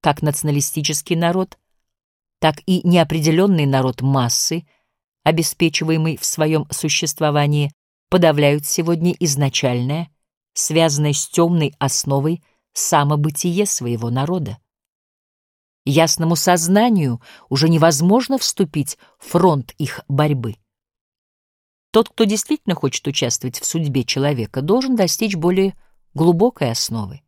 как националистический народ, так и неопределенный народ массы, обеспечиваемый в своем существовании, подавляют сегодня изначальное, связанное с темной основой самобытие своего народа. Ясному сознанию уже невозможно вступить в фронт их борьбы. Тот, кто действительно хочет участвовать в судьбе человека, должен достичь более глубокой основы.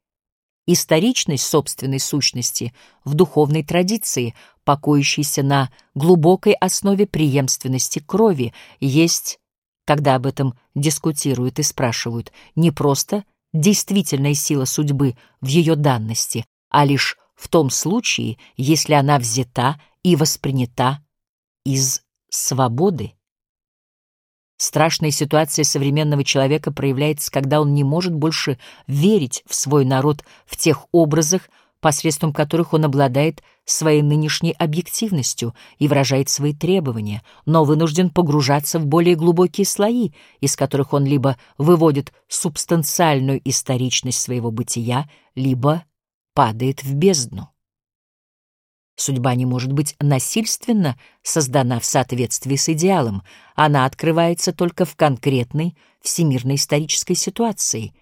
Историчность собственной сущности в духовной традиции, покоящейся на глубокой основе преемственности крови, есть, когда об этом дискутируют и спрашивают, не просто действительная сила судьбы в ее данности, а лишь в том случае, если она взята и воспринята из свободы. Страшная ситуация современного человека проявляется, когда он не может больше верить в свой народ в тех образах, посредством которых он обладает своей нынешней объективностью и выражает свои требования, но вынужден погружаться в более глубокие слои, из которых он либо выводит субстанциальную историчность своего бытия, либо падает в бездну. Судьба не может быть насильственно создана в соответствии с идеалом, она открывается только в конкретной всемирной исторической ситуации.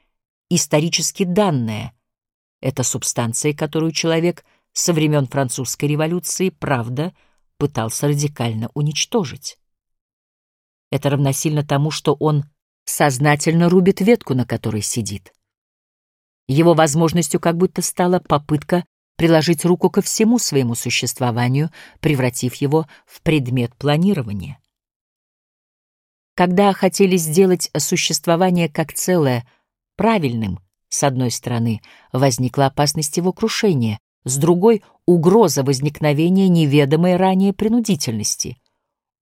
Исторически данная — это субстанция, которую человек со времен французской революции, правда, пытался радикально уничтожить. Это равносильно тому, что он сознательно рубит ветку, на которой сидит. Его возможностью как будто стала попытка приложить руку ко всему своему существованию, превратив его в предмет планирования. Когда хотели сделать существование как целое правильным, с одной стороны, возникла опасность его крушения, с другой — угроза возникновения неведомой ранее принудительности.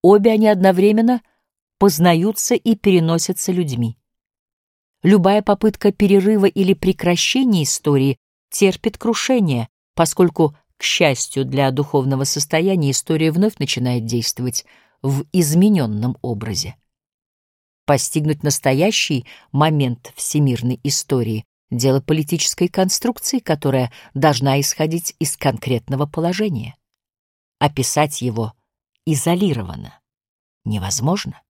Обе они одновременно познаются и переносятся людьми. Любая попытка перерыва или прекращения истории терпит крушение, поскольку, к счастью для духовного состояния, история вновь начинает действовать в измененном образе. Постигнуть настоящий момент всемирной истории — дело политической конструкции, которая должна исходить из конкретного положения. Описать его изолированно невозможно.